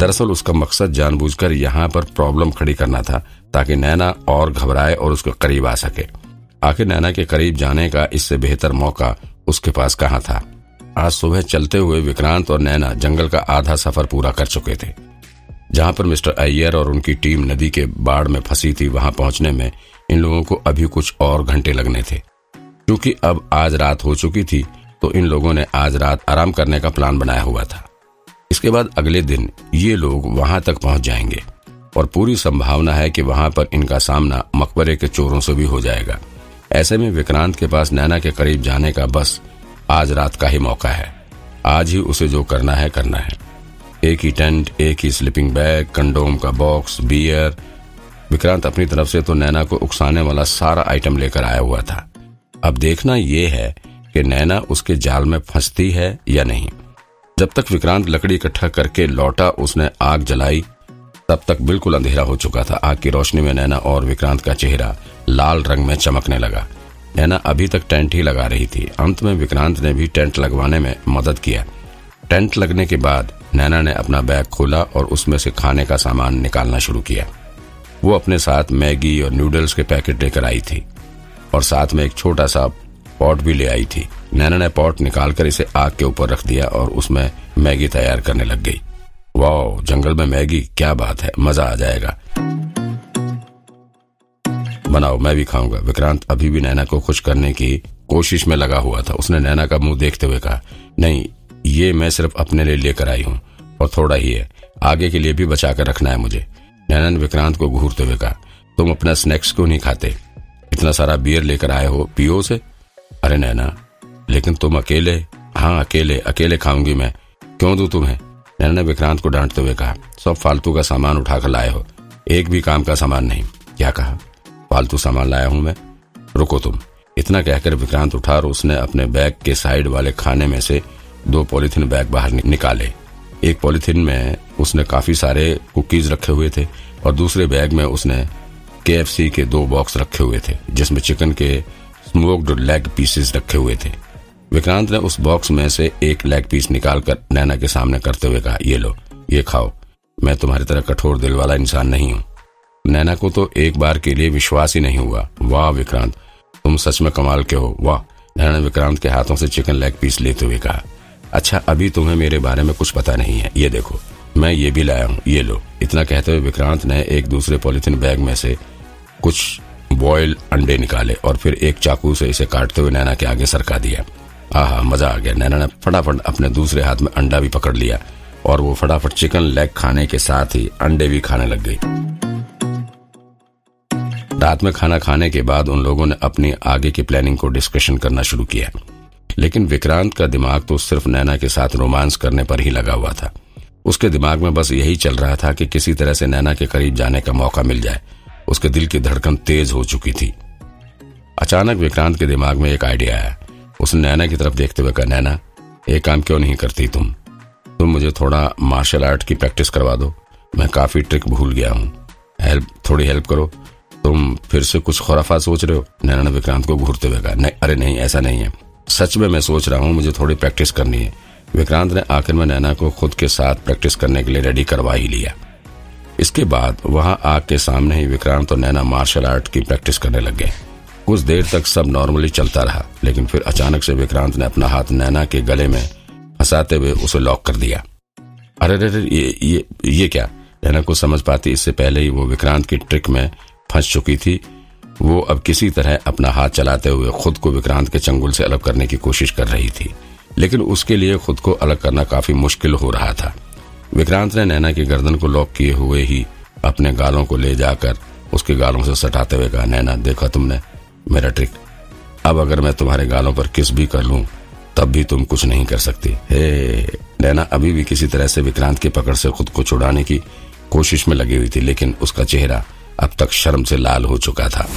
दरअसल उसका मकसद जानबूझकर यहाँ पर प्रॉब्लम खड़ी करना था, ताकि नैना और घबराए और उसके करीब आ सके। आखिर नैना के करीब जाने का इससे बेहतर मौका उसके पास कहाँ था? आज सुबह चलते हुए विक्रांत और नैना जंगल का आधा सफ़र पूरा कर चुके थे। जहाँ पर मिस्टर अय्यर और उनकी टीम नदी के बाढ़ में फंसी थी, वहाँ पहुँचने में इन लोगों को अभी कुछ और घंटे लगने थे। क्योंकि अब आज रात हो चुकी थी तो इन लोगों ने आज रात आराम करने का प्लान बनाया हुआ था। इसके बाद अगले दिन ये लोग वहाँ तक पहुँच जाएँगे और पूरी संभावना है कि वहाँ पर इनका सामना मकबरे के चोरों से भी हो जाएगा। ऐसे में विक्रांत के पास नैना के करीब जाने का बस आज रात का ही मौका है। आज ही उसे जो करना है करना है। एक ही टेंट, एक ही स्लीपिंग बैग, कंडोम का बॉक्स, बियर। विक्रांत अपनी तरफ़ से तो नैना को उकसाने वाला सारा आइटम लेकर आया हुआ था। अब देखना यह है कि नैना उसके जाल में फंसती है या नहीं। जब तक विक्रांत लकड़ी इकट्ठा करके लौटा, उसने आग जलाई, तब तक बिल्कुल अंधेरा हो चुका था। आग की रोशनी में नैना और विक्रांत का चेहरा लाल रंग में चमकने लगा। नैना अभी तक टेंट ही लगा रही थी। अंत में विक्रांत ने भी टेंट लगवाने में मदद किया। टेंट लगने के बाद नैना ने अपना बैग खोला और उसमें से खाने का सामान निकालना शुरू किया। वो अपने साथ मैगी और नूडल्स के पैकेट लेकर आई थी और साथ में एक छोटा सा पॉट भी ले आई थी। नैना ने पॉट निकालकर इसे आग के ऊपर रख दिया और उसमें मैगी तैयार करने लग गई। वाह जंगल में मैगी, क्या बात है, मज़ा आ जाएगा। बनाओ, मैं भी खाऊँगा। विक्रांत अभी भी नैना को खुश करने की कोशिश में लगा हुआ था। उसने नैना का मुँह देखते हुए कहा, नहीं, ये मैं सिर्फ़ अपने लिए लेकर आई हूँ, और थोड़ा ही है। आगे के लिए भी बचा कर रखना है मुझे। नैना ने विक्रांत को घूरते हुए कहा, तुम अपना स्नैक्स क्यों नहीं खाते? इतना सारा बियर लेकर आए हो, पियो से अरे नैना, लेकिन तुम अकेले हाँ अकेले अकेले खाऊँगी मैं। क्यों दू तुम्हें? नैना ने विक्रांत को डांटते हुए कहा, सब फालतू का सामान उठाकर लाए हो। एक भी काम का सामान नहीं। क्या कहा? फालतू सामान लाया हूँ मैं। रुको तुम। इतना कहकर विक्रांत उठा और उसने अपने बैग के साइड वाले खाने में से दो पॉलिथीन बैग बाहर निकाले। एक पॉलिथीन में उसने काफ़ी सारे कुकीज रखे हुए थे और दूसरे बैग में उसने के के दो बॉक्स रखे हुए थे, जिसमें चिकन के स्मोक्ड लेग पीसेस रखे हुए थे। विक्रांत ने उस बॉक्स में से एक लेग पीस निकालकर नैना के सामने करते हुए कहा, ये लो, ये खाओ। मैं तुम्हारी तरह कठोर दिल वाला इंसान नहीं हूँ। नैना को तो एक बार के लिए विश्वास ही नहीं हुआ। वाह विक्रांत, तुम सच में कमाल के हो। वाह, नैना विक्रांत के हाथों से चिकन लेग पीस लेते हुए कहा। अच्छा अभी तुम्हें मेरे बारे में कुछ पता नहीं है। ये देखो, मैं ये भी लाया हूँ। ये लो। इतना कहते हुए विक्रांत ने एक दूसरे पॉलिथीन बैग में से कुछ बॉयल अंडे निकाले और फिर एक चाकू से इसे काटते हुए नैना के आगे सरका दिया। आहा, मज़ा आ गया। नैना ने फटाफट अपने दूसरे हाथ में अंडा भी पकड़ लिया और वो फटाफट चिकन लेग खाने के साथ ही अंडे भी खाने लग गई। रात में खाना खाने के बाद उन लोगों ने अपनी आगे की प्लानिंग को डिस्कशन करना शुरू किया। लेकिन विक्रांत का दिमाग तो सिर्फ़ नैना के साथ रोमांस करने पर ही लगा हुआ था। उसके दिमाग में बस यही चल रहा था कि किसी तरह से नैना के करीब जाने का मौका मिल जाए। उसके दिल की धड़कन तेज हो चुकी थी। अचानक विक्रांत के दिमाग में एक आइडिया आया। उसने नैना की तरफ़ देखते हुए कहा, नैना एक काम क्यों नहीं करती तुम? तुम मुझे थोड़ा मार्शल आर्ट की प्रैक्टिस करवा दो। मैं काफ़ी ट्रिक भूल गया हूँ। हेल्प थोड़ी हेल्प करो। तुम फिर से कुछ खुराफा सोच रहे हो? नैना ने विक्रांत को घूरते हुए कहा, नहीं, अरे नहीं, ऐसा नहीं है। सच में मैं सोच रहा हूँ, मुझे थोड़ी प्रैक्टिस करनी है। विक्रांत ने आखिर में नैना को खुद के साथ प्रैक्टिस करने के लिए रेडी करवा ही लिया। इसके बाद वहाँ आग के सामने ही विक्रांत और नैना मार्शल आर्ट की प्रैक्टिस करने लग गए। कुछ देर तक सब नॉर्मली चलता रहा, लेकिन फिर अचानक से विक्रांत ने अपना हाथ नैना के गले में फंसाते हुए उसे लॉक कर दिया। अरे अरे, ये ये ये क्या? नैना को समझ पाती, इससे पहले ही वो विक्रांत की ट्रिक में फंस चुकी थी। वो अब किसी तरह अपना हाथ चलाते हुए खुद को विक्रांत के चंगुल से अलग करने की कोशिश कर रही थी। लेकिन उसके लिए खुद को अलग करना काफ़ी मुश्किल हो रहा था। विक्रांत ने नैना की गर्दन को लॉक किए हुए ही अपने गालों को ले जाकर उसके गालों से सटाते हुए कहा, नैना, देखा तुमने मेरा ट्रिक अब अगर मैं तुम्हारे गालों पर किस भी कर लूँ, तब भी तुम कुछ नहीं कर सकती। हे, नैना, अभी भी किसी तरह से विक्रांत की पकड़ से खुद को छुड़ाने की कोशिश में लगी हुई थी, लेकिन उसका चेहरा अब तक शर्म से लाल हो चुका था।